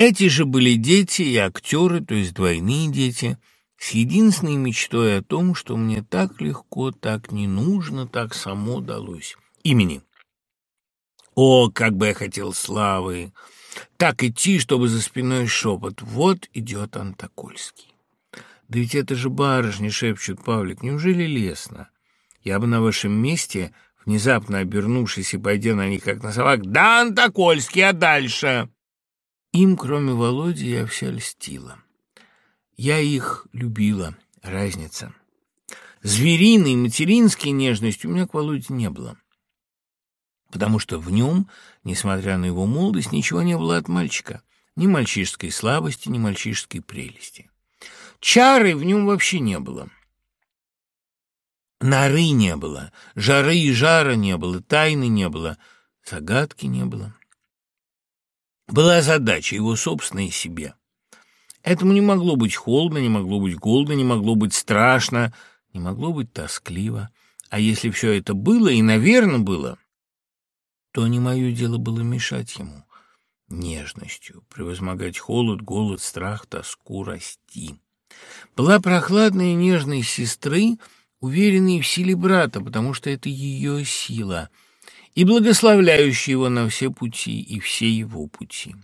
Эти же были дети и актеры, то есть двойные дети, с единственной мечтой о том, что мне так легко, так не нужно, так само далось. Имени. О, как бы я хотел славы! Так идти, чтобы за спиной шепот. Вот идет Антокольский. Да ведь это же барышни, шепчут Павлик. Неужели лестно? Я бы на вашем месте, внезапно обернувшись и пойдя на них, как на собак, «Да, Антокольский, а дальше?» Им, кроме Володи, я вся льстила. Я их любила. Разница. Звериной, материнской нежности у меня к Володе не было потому что в нем, несмотря на его молодость, ничего не было от мальчика, ни мальчишеской слабости, ни мальчишеской прелести. Чары в нем вообще не было. Норы не было, жары и жара не было, тайны не было, загадки не было. Была задача его собственной себе. Этому не могло быть холодно, не могло быть голодно, не могло быть страшно, не могло быть тоскливо. А если все это было, и, наверное, было, то не мое дело было мешать ему нежностью, превозмогать холод, голод, страх, тоску, расти. Была прохладная и нежная сестры, уверенной в силе брата, потому что это ее сила, и благословляющая его на все пути и все его пути.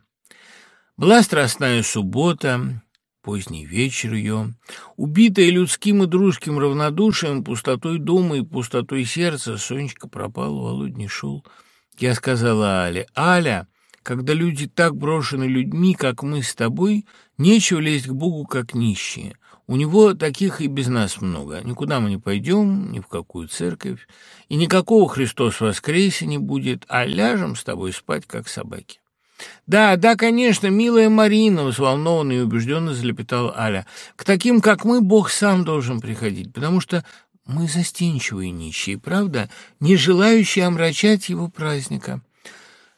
Была страстная суббота, поздний вечер ее, убитая людским и дружским равнодушием, пустотой дома и пустотой сердца, Сонечка пропала, Володь не шел — я сказала Але, «Аля, когда люди так брошены людьми, как мы с тобой, нечего лезть к Богу, как нищие. У него таких и без нас много. Никуда мы не пойдем, ни в какую церковь, и никакого Христос воскресе не будет, а ляжем с тобой спать, как собаки». «Да, да, конечно, милая Марина», — взволнованно и убежденно залепетала Аля. «К таким, как мы, Бог сам должен приходить, потому что мы застенчивые нищие, правда, не желающие омрачать его праздника.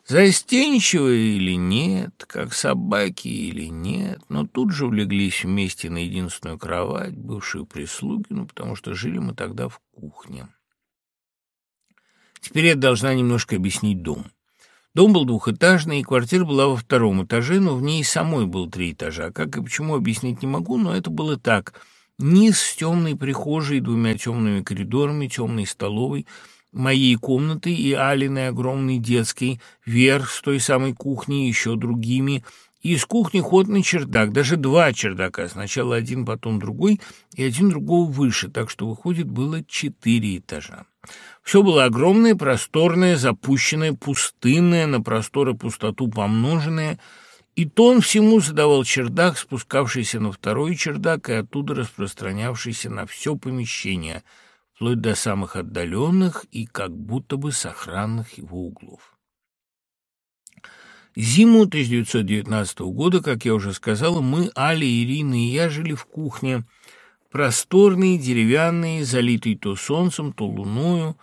Застенчивые или нет, как собаки или нет, но тут же улеглись вместе на единственную кровать, бывшую прислуги, ну, потому что жили мы тогда в кухне. Теперь я должна немножко объяснить дом. Дом был двухэтажный, и квартира была во втором этаже, но в ней самой был три этажа. Как и почему объяснить не могу, но это было так — Низ с темной прихожей, двумя темными коридорами, темной столовой, моей комнаты и Алиной огромной детской, верх с той самой кухней и еще другими, и из кухни ход на чердак, даже два чердака, сначала один, потом другой, и один другого выше, так что, выходит, было четыре этажа. Все было огромное, просторное, запущенное, пустынное, на простор и пустоту помноженное — и тон всему задавал чердак, спускавшийся на второй чердак и оттуда распространявшийся на все помещение, вплоть до самых отдаленных и как будто бы сохранных его углов. Зиму 1919 года, как я уже сказала, мы, Аля, Ирина и я жили в кухне, просторные, деревянные, залитые то солнцем, то луною,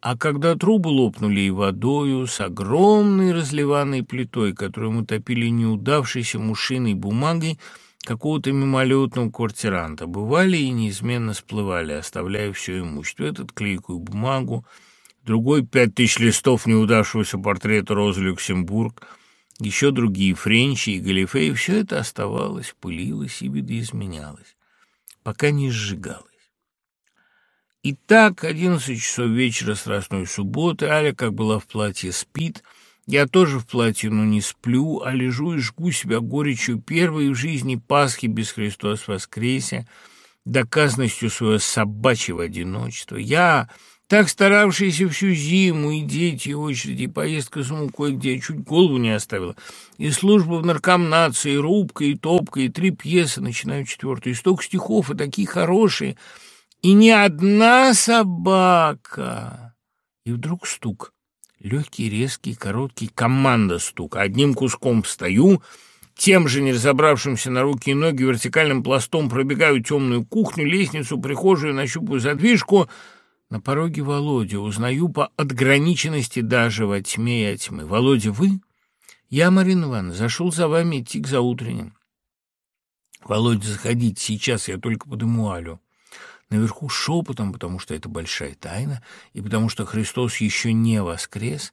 а когда трубы лопнули и водою, с огромной разливанной плитой, которую мы топили неудавшейся мушиной бумагой какого-то мимолетного квартиранта, бывали и неизменно сплывали, оставляя все имущество. Этот клейкую бумагу, другой пять тысяч листов неудавшегося портрета Розы Люксембург, еще другие френчи и галифе, все это оставалось, пылилось и видоизменялось, пока не сжигалось. Итак, одиннадцать часов вечера страстной субботы, Аля, как была в платье, спит. Я тоже в платье, но не сплю, а лежу и жгу себя горечью первой в жизни Пасхи без Христос воскресе, доказанностью своего собачьего одиночества. Я, так старавшийся всю зиму, и дети, и очереди, и поездка с мукой, где я чуть голову не оставила, и служба в наркомнации, и рубка, и топка, и три пьесы, начинаю четвертую, и столько стихов, и такие хорошие — и ни одна собака. И вдруг стук. Легкий, резкий, короткий, команда стук. Одним куском встаю, тем же, не разобравшимся на руки и ноги, вертикальным пластом пробегаю темную кухню, лестницу, прихожую, нащупаю задвижку. На пороге Володя. Узнаю по отграниченности даже во тьме и тьмы. «Володя, вы?» «Я, Марина Ивановна, зашел за вами идти к заутренним». «Володя, заходите, сейчас я только подыму Алю» наверху шепотом, потому что это большая тайна, и потому что Христос еще не воскрес.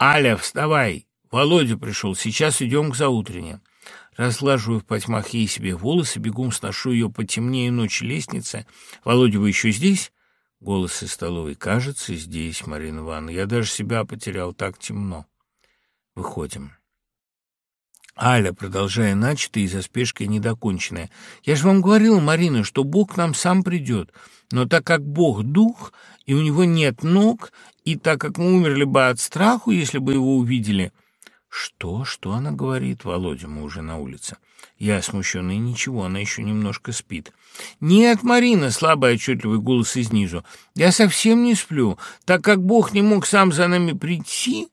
«Аля, вставай! Володя пришел, сейчас идем к заутрене». Разглаживаю в потьмах ей себе волосы, бегом сношу ее по темнее ночи лестнице. Володя, вы еще здесь? Голос из столовой. Кажется, здесь, Марина Ивановна. Я даже себя потерял, так темно. Выходим. Аля, продолжая начатое и за спешкой недоконченное. «Я же вам говорила, Марина, что Бог к нам сам придет. Но так как Бог — дух, и у него нет ног, и так как мы умерли бы от страху, если бы его увидели...» «Что? Что она говорит?» Володя, мы уже на улице. Я смущенный, ничего, она еще немножко спит. «Нет, Марина!» — слабый отчетливый голос изнизу. «Я совсем не сплю. Так как Бог не мог сам за нами прийти,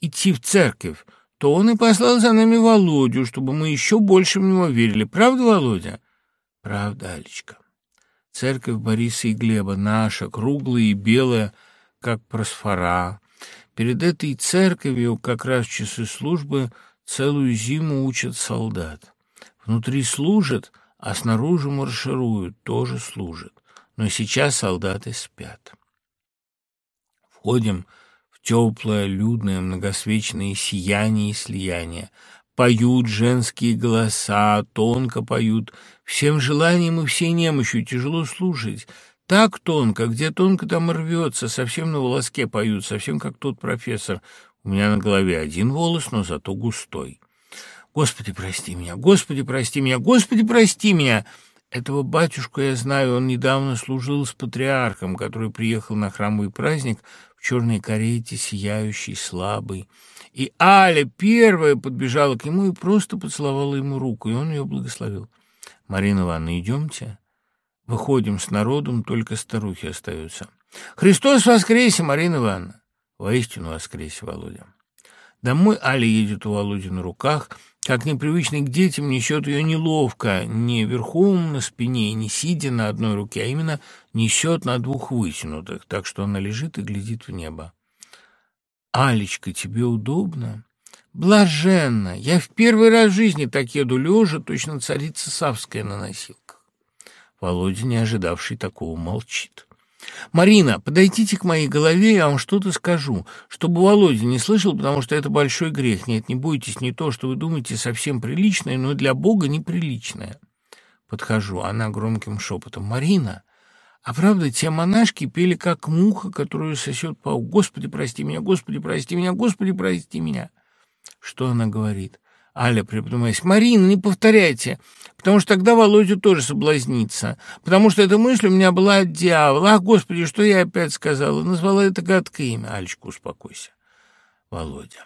идти в церковь, то он и послал за нами Володю, чтобы мы еще больше в него верили. Правда, Володя? Правда, Алечка. Церковь Бориса и Глеба наша, круглая и белая, как просфора. Перед этой церковью как раз в часы службы целую зиму учат солдат. Внутри служат, а снаружи маршируют, тоже служат. Но сейчас солдаты спят. Входим теплое, людное, многосвечное сияние и слияние. Поют женские голоса, тонко поют, всем желанием и всей немощью тяжело слушать. Так тонко, где тонко там рвется, совсем на волоске поют, совсем как тот профессор. У меня на голове один волос, но зато густой. Господи, прости меня, Господи, прости меня, Господи, прости меня!» Этого батюшку я знаю, он недавно служил с патриархом, который приехал на храмовый праздник в черной карете, сияющий, слабый. И Аля первая подбежала к нему и просто поцеловала ему руку, и он ее благословил. «Марина Ивановна, идемте?» Выходим с народом, только старухи остаются. «Христос воскресе, Марина Ивановна!» «Воистину воскресе, Володя!» Домой Аля едет у Володи на руках, как непривычный к детям несет ее неловко, не верхом на спине, не сидя на одной руке, а именно несет на двух вытянутых, так что она лежит и глядит в небо. «Алечка, тебе удобно?» «Блаженно! Я в первый раз в жизни так еду лежа, точно царица Савская на носилках». Володя, не ожидавший такого, молчит. «Марина, подойдите к моей голове, я вам что-то скажу, чтобы Володя не слышал, потому что это большой грех. Нет, не бойтесь, не то, что вы думаете, совсем приличное, но для Бога неприличное». Подхожу, она громким шепотом. «Марина, а правда, те монашки пели как муха, которую сосет паук. Господи, прости меня, Господи, прости меня, Господи, прости меня». Что она говорит? Аля, приподнимаясь, «Марина, не повторяйте, потому что тогда Володя тоже соблазнится, потому что эта мысль у меня была от дьявола. Ах, Господи, что я опять сказала? Назвала это гадкое имя. Алечка, успокойся. Володя,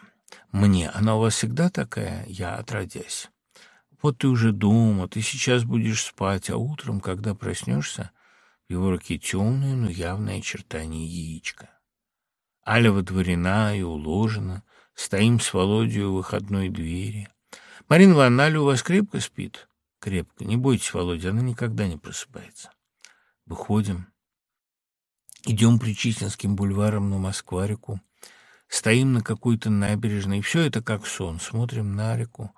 мне, она у вас всегда такая? Я отродясь. Вот ты уже дома, ты сейчас будешь спать, а утром, когда проснешься, в его руке темное, но явное очертание яичка. Аля водворена и уложена, стоим с Володей у выходной двери. Марина Ивановна, у вас крепко спит? Крепко. Не бойтесь, Володя, она никогда не просыпается. Выходим. Идем Причистинским бульваром на Москва-реку. Стоим на какой-то набережной. Все это как сон. Смотрим на реку.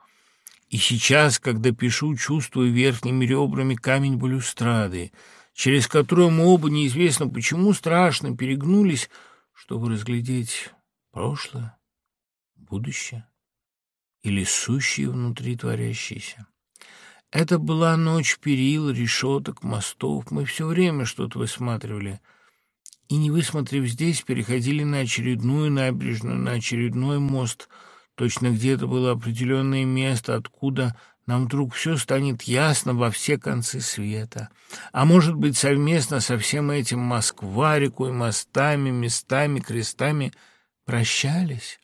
И сейчас, когда пишу, чувствую верхними ребрами камень балюстрады, через которую мы оба неизвестно почему страшно перегнулись, чтобы разглядеть прошлое, будущее или сущие внутри творящиеся. Это была ночь перил, решеток, мостов. Мы все время что-то высматривали. И, не высмотрев здесь, переходили на очередную набережную, на очередной мост. Точно где-то было определенное место, откуда нам вдруг все станет ясно во все концы света. А может быть, совместно со всем этим Москва, рекой, мостами, местами, крестами прощались?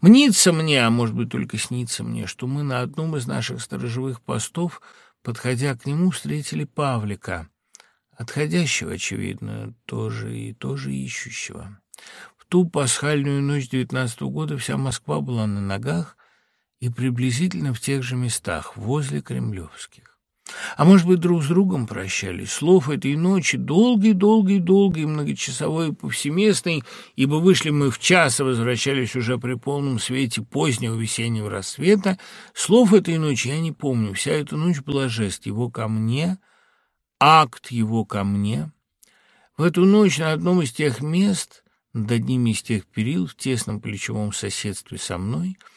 Мнится мне, а может быть только снится мне, что мы на одном из наших сторожевых постов, подходя к нему, встретили Павлика, отходящего, очевидно, тоже и тоже ищущего. В ту пасхальную ночь девятнадцатого года вся Москва была на ногах и приблизительно в тех же местах, возле Кремлевских. А может быть, друг с другом прощались. Слов этой ночи долгий-долгий-долгий, многочасовой и повсеместный, ибо вышли мы в час, и возвращались уже при полном свете позднего весеннего рассвета. Слов этой ночи я не помню. Вся эта ночь была жест его ко мне, акт его ко мне. В эту ночь на одном из тех мест, над одним из тех перил, в тесном плечевом соседстве со мной —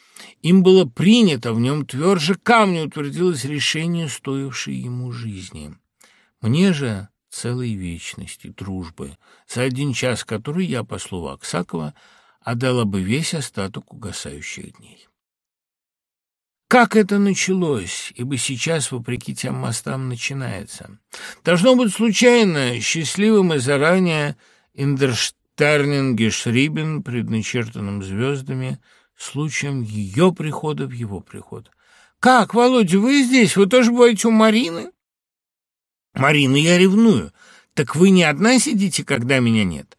Им было принято, в нем тверже камня утвердилось решение, стоившее ему жизни. Мне же целой вечности, дружбы, за один час который я, по слову Аксакова, отдала бы весь остаток угасающих дней. Как это началось, ибо сейчас, вопреки тем мостам, начинается? Должно быть случайно, счастливым и заранее Индерштернинге Шрибен, предначертанным звездами, случаем ее прихода в его приход. «Как, Володя, вы здесь? Вы тоже бываете у Марины?» «Марина, я ревную. Так вы не одна сидите, когда меня нет?»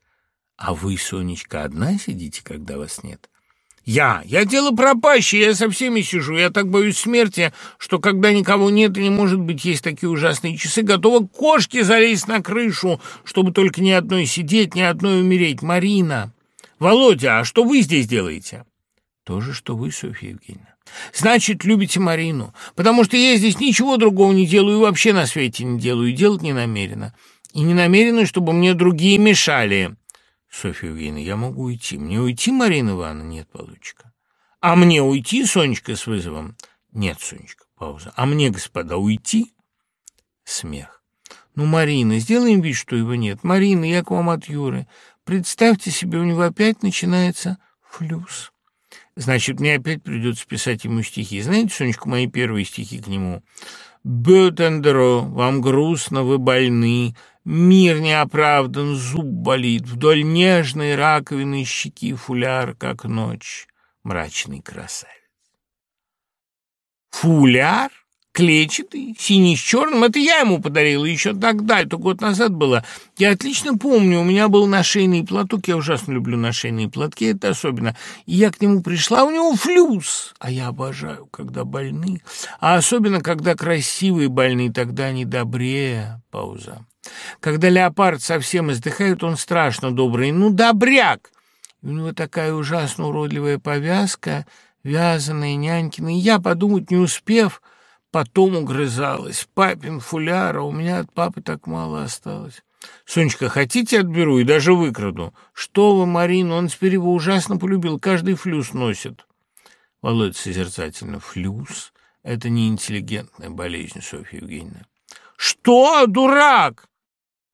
«А вы, Сонечка, одна сидите, когда вас нет?» Я. Я дело пропащее, я со всеми сижу. Я так боюсь смерти, что когда никого нет и не может быть, есть такие ужасные часы, готова кошки залезть на крышу, чтобы только ни одной сидеть, ни одной умереть. Марина. Володя, а что вы здесь делаете? То же, что вы, Софья Евгеньевна. Значит, любите Марину, потому что я здесь ничего другого не делаю и вообще на свете не делаю, и делать не намерена. И не намерена, чтобы мне другие мешали. Софья Евгеньевна, я могу уйти. Мне уйти, Марина Ивановна? Нет, Получка. А мне уйти, Сонечка, с вызовом? Нет, Сонечка, пауза. А мне, господа, уйти? Смех. Ну, Марина, сделаем вид, что его нет. Марина, я к вам от Юры. Представьте себе, у него опять начинается флюс. Значит, мне опять придется писать ему стихи. Знаете, Сонечка, мои первые стихи к нему? «Бютендро, вам грустно, вы больны, Мир не оправдан, зуб болит, Вдоль нежной раковины щеки фуляр, как ночь, мрачный красавец. Фуляр? Клетчатый, синий с черным. Это я ему подарила еще тогда, это год назад было. Я отлично помню, у меня был нашейный платок, я ужасно люблю нашейные платки, это особенно. И я к нему пришла, у него флюс, а я обожаю, когда больны, а особенно, когда красивые больные, тогда они добрее. Пауза. Когда леопард совсем издыхает, он страшно добрый, ну, добряк. И у него такая ужасно уродливая повязка, вязаная, нянькина, и я, подумать не успев, потом угрызалась. Папин фуляр, а у меня от папы так мало осталось. Сонечка, хотите, отберу и даже выкраду? Что вы, Марина, он теперь его ужасно полюбил, каждый флюс носит. Володя созерцательно. Флюс — это не интеллигентная болезнь, Софья Евгеньевна. Что, дурак?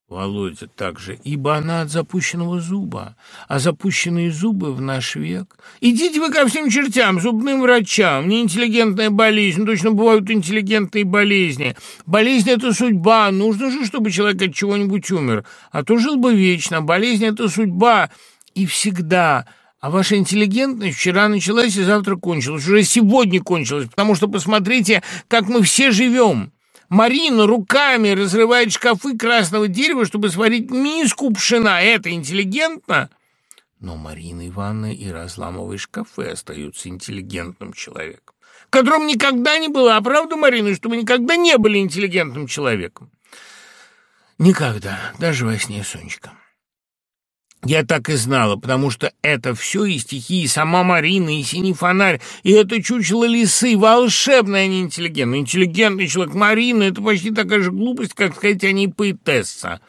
Володя также, ибо она от запущенного зуба, а запущенные зубы в наш век. Идите вы ко всем чертям, зубным врачам, неинтеллигентная болезнь, точно бывают интеллигентные болезни. Болезнь — это судьба, нужно же, чтобы человек от чего-нибудь умер, а то жил бы вечно. Болезнь — это судьба, и всегда... А ваша интеллигентность вчера началась и завтра кончилась, уже сегодня кончилась, потому что посмотрите, как мы все живем». Марина руками разрывает шкафы красного дерева, чтобы сварить миску пшена. Это интеллигентно? Но Марина Ивановна и разламывая шкафы остаются интеллигентным человеком, которым никогда не было. А правда, Марина, что вы никогда не были интеллигентным человеком? Никогда, даже во сне, Сонечка. Я так и знала, потому что это все и стихи, и сама Марина, и синий фонарь, и это чучело лисы, волшебная, а не интеллигентная. Интеллигентный человек Марина — это почти такая же глупость, как сказать о ней поэтесса.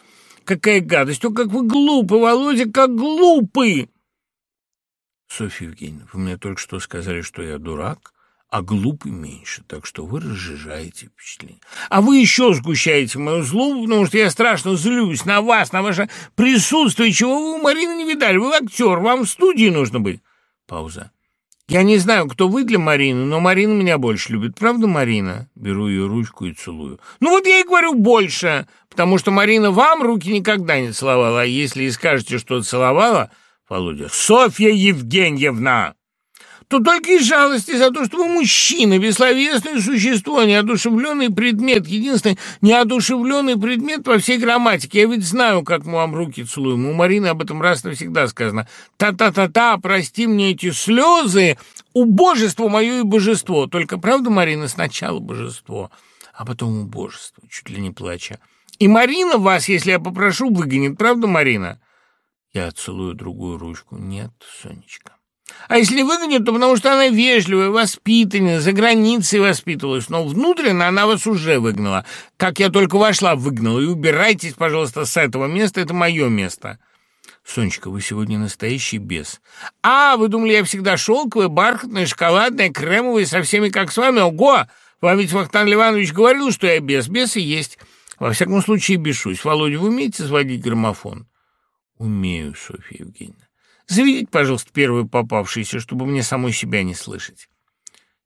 Какая гадость! О, как вы глупы, Володя, как глупы! Софья Евгеньевна, вы мне только что сказали, что я дурак, а глупый меньше, так что вы разжижаете впечатление. А вы еще сгущаете мою злобу, потому что я страшно злюсь на вас, на ваше присутствие, чего вы у Марины не видали. Вы актер, вам в студии нужно быть. Пауза. Я не знаю, кто вы для Марины, но Марина меня больше любит. Правда, Марина? Беру ее ручку и целую. Ну вот я и говорю больше, потому что Марина вам руки никогда не целовала, а если и скажете, что целовала, Володя, Софья Евгеньевна, то только из жалости за то, что вы мужчина, бессловесное существо, неодушевленный предмет, единственный неодушевленный предмет во всей грамматике. Я ведь знаю, как мы вам руки целуем. У Марины об этом раз навсегда сказано. Та-та-та-та, прости мне эти слезы, убожество мое и божество. Только, правда, Марина, сначала божество, а потом убожество, чуть ли не плача. И Марина вас, если я попрошу, выгонит, правда, Марина? Я целую другую ручку. Нет, Сонечка. А если выгонит, то потому что она вежливая, воспитанная, за границей воспитывалась. Но внутренне она вас уже выгнала. Как я только вошла, выгнала. И убирайтесь, пожалуйста, с этого места, это мое место. Сонечка, вы сегодня настоящий бес. А, вы думали, я всегда шелковая, бархатная, шоколадная, кремовая, со всеми как с вами? Ого! Вам ведь Вахтан Иванович говорил, что я бес. Бес и есть. Во всяком случае, бешусь. Володя, вы умеете заводить граммофон? Умею, Софья Евгеньевна. Заведите, пожалуйста, первую попавшуюся, чтобы мне самой себя не слышать.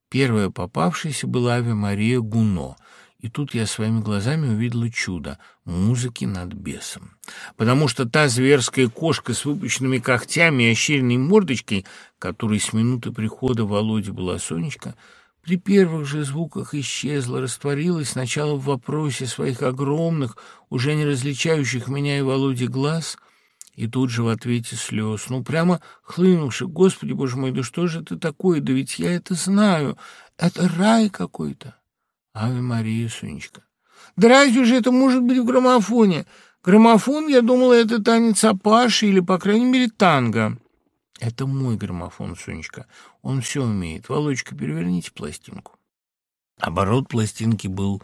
Первая попавшаяся была Аве Мария Гуно, и тут я своими глазами увидела чудо — музыки над бесом. Потому что та зверская кошка с выпущенными когтями и ощеренной мордочкой, которой с минуты прихода Володи была Сонечка, при первых же звуках исчезла, растворилась сначала в вопросе своих огромных, уже не различающих меня и Володи глаз — и тут же в ответе слез, ну, прямо хлынувши. Господи, боже мой, да что же это такое? Да ведь я это знаю. Это рай какой-то. Ave Мария, Сонечка. Да разве же это может быть в граммофоне? Граммофон, я думала, это танец Апаши или, по крайней мере, танго. Это мой граммофон, Сонечка. Он все умеет. Володечка, переверните пластинку. Оборот пластинки был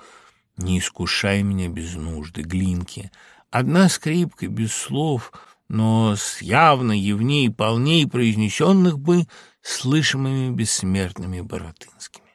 «Не искушай меня без нужды», глинки. Одна скрипка, без слов — но с явно явней полней произнесенных бы слышимыми бессмертными Боротынскими.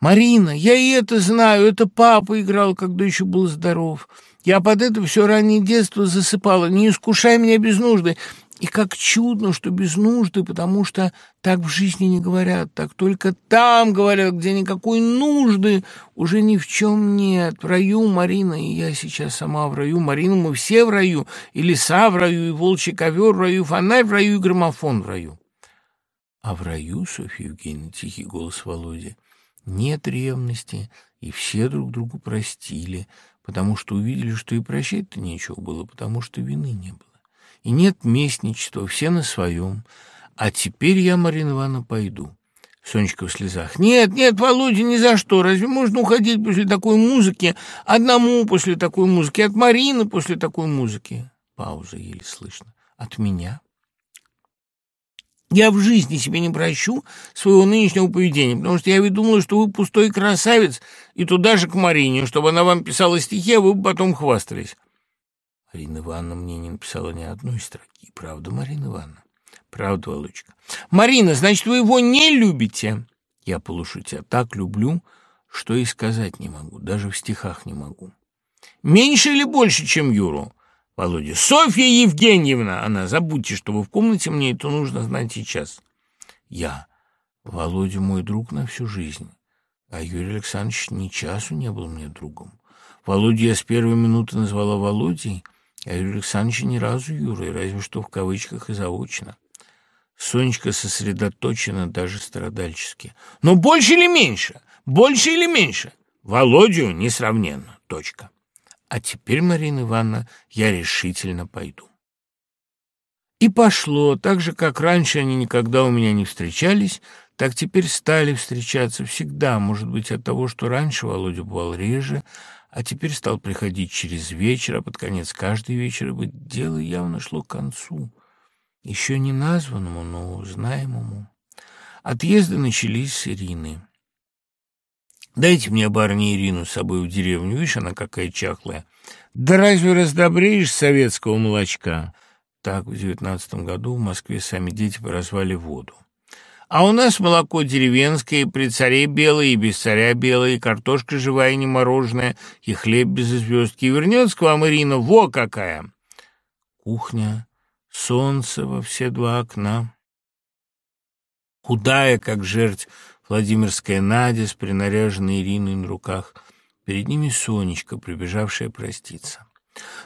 «Марина, я и это знаю, это папа играл, когда еще был здоров. Я под это все раннее детство засыпала. Не искушай меня без нужды. И как чудно, что без нужды, потому что так в жизни не говорят, так только там говорят, где никакой нужды уже ни в чем нет. В раю Марина, и я сейчас сама в раю. Марина, мы все в раю, и леса в раю, и волчий ковер в раю, фонарь в раю, и граммофон в раю. А в раю, Софья Евгеньевна, тихий голос Володи, нет ревности, и все друг другу простили, потому что увидели, что и прощать-то нечего было, потому что вины не было и нет местничества, все на своем. А теперь я, Марина Ивановна, пойду. Сонечка в слезах. «Нет, нет, Володя, ни за что. Разве можно уходить после такой музыки? Одному после такой музыки, от Марины после такой музыки?» Пауза еле слышно. «От меня?» Я в жизни себе не прощу своего нынешнего поведения, потому что я ведь думала, что вы пустой красавец, и туда же к Марине, чтобы она вам писала стихи, а вы потом хвастались. Марина Ивановна мне не написала ни одной строки. Правда, Марина Ивановна? Правда, Володечка? Марина, значит, вы его не любите? Я полушутя так люблю, что и сказать не могу, даже в стихах не могу. Меньше или больше, чем Юру? Володя. Софья Евгеньевна! Она, забудьте, что вы в комнате, мне это нужно знать сейчас. Я. Володя мой друг на всю жизнь, а Юрий Александрович ни часу не был мне другом. Володю я с первой минуты назвала Володей, а Юрий Александрович ни разу Юрой, разве что в кавычках и заочно. Сонечка сосредоточена даже страдальчески. Но больше или меньше? Больше или меньше? Володю несравненно. Точка. А теперь, Марина Ивановна, я решительно пойду. И пошло, так же, как раньше они никогда у меня не встречались, так теперь стали встречаться всегда, может быть, от того, что раньше Володя бывал реже, а теперь стал приходить через вечер, а под конец каждый вечер, ибо дело явно шло к концу, еще не названному, но знаемому. Отъезды начались с Ирины. «Дайте мне, барыня, Ирину с собой в деревню, видишь, она какая чахлая. Да разве раздобреешь советского молочка?» Так в девятнадцатом году в Москве сами дети поразвали воду. А у нас молоко деревенское, при царе белое, и без царя белое, и картошка живая, и не мороженая, и хлеб без звездки. И вернется к вам Ирина, во какая! Кухня, солнце во все два окна. Худая, как жерть, Владимирская Надя с принаряженной Ириной на руках. Перед ними Сонечка, прибежавшая проститься.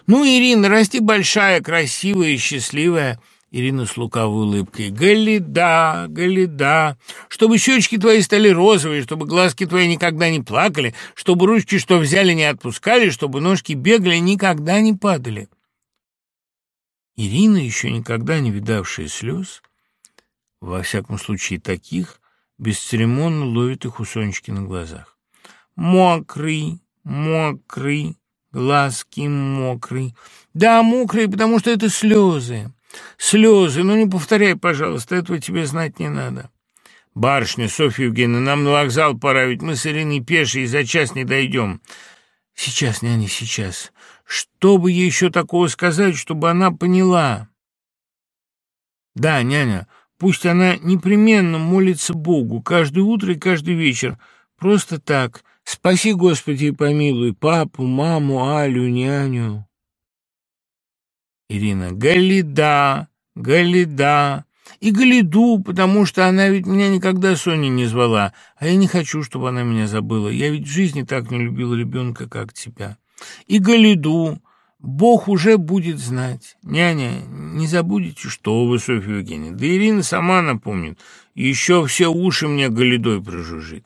«Ну, Ирина, расти большая, красивая счастливая!» Ирина с лукавой улыбкой. «Галида, Галида, чтобы щечки твои стали розовые, чтобы глазки твои никогда не плакали, чтобы ручки, что взяли, не отпускали, чтобы ножки бегали, никогда не падали». Ирина, еще никогда не видавшая слез, во всяком случае таких, бесцеремонно ловит их у Сонечки на глазах. «Мокрый, мокрый, глазки мокрый». «Да, мокрый, потому что это слезы». Слезы, ну не повторяй, пожалуйста, этого тебе знать не надо. Барышня, Софья Евгеньевна, нам на вокзал пора, ведь мы с Ириной пешие за час не дойдем. Сейчас, няня, сейчас. Что бы ей еще такого сказать, чтобы она поняла? Да, няня, пусть она непременно молится Богу каждое утро и каждый вечер, просто так. Спаси, Господи, и помилуй папу, маму, Алю, няню. Ирина. Галида, Галида. И Галиду, потому что она ведь меня никогда Соня не звала, а я не хочу, чтобы она меня забыла. Я ведь в жизни так не любила ребенка, как тебя. И Галиду. Бог уже будет знать. Няня, не забудете, что вы, Софья Евгеньевна. Да Ирина сама напомнит. Еще все уши мне Галидой прожужжит.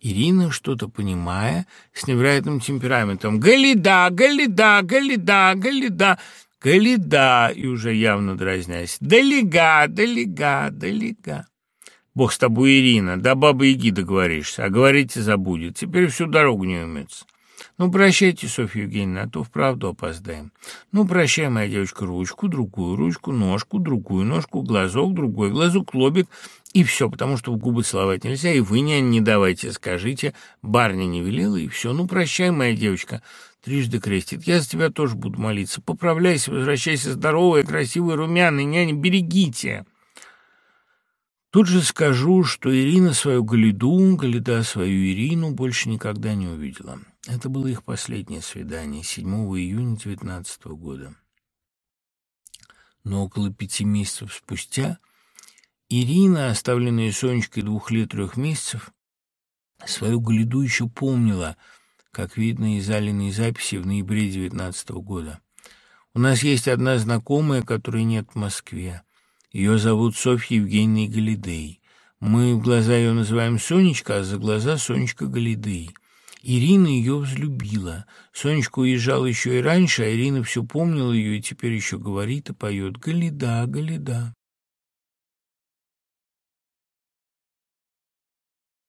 Ирина, что-то понимая, с невероятным темпераментом. «Галида, Галида, Галида, Галида!» Каледа, и уже явно дразнясь. Далега, далега, далега. Бог с тобой, Ирина, да баба Яги договоришься, а говорить и забудет. Теперь всю дорогу не умеется. Ну, прощайте, Софья Евгеньевна, а то вправду опоздаем. Ну, прощай, моя девочка, ручку, другую ручку, ножку, другую ножку, глазок, другой глазок, лобик, и все, потому что в губы целовать нельзя, и вы не, не давайте, скажите, барня не велела, и все. Ну, прощай, моя девочка, трижды крестит. Я за тебя тоже буду молиться. Поправляйся, возвращайся здоровая, красивая, румяная, няня, берегите. Тут же скажу, что Ирина свою Галиду, Галида свою Ирину больше никогда не увидела. Это было их последнее свидание, 7 июня 19 года. Но около пяти месяцев спустя Ирина, оставленная Сонечкой двух лет трех месяцев, свою Галиду еще помнила — как видно из Алиной записи в ноябре девятнадцатого года. У нас есть одна знакомая, которой нет в Москве. Ее зовут Софья Евгеньевна Галидей. Мы в глаза ее называем Сонечка, а за глаза Сонечка Галидей. Ирина ее взлюбила. Сонечка уезжала еще и раньше, а Ирина все помнила ее и теперь еще говорит и поет «Галида, Галида».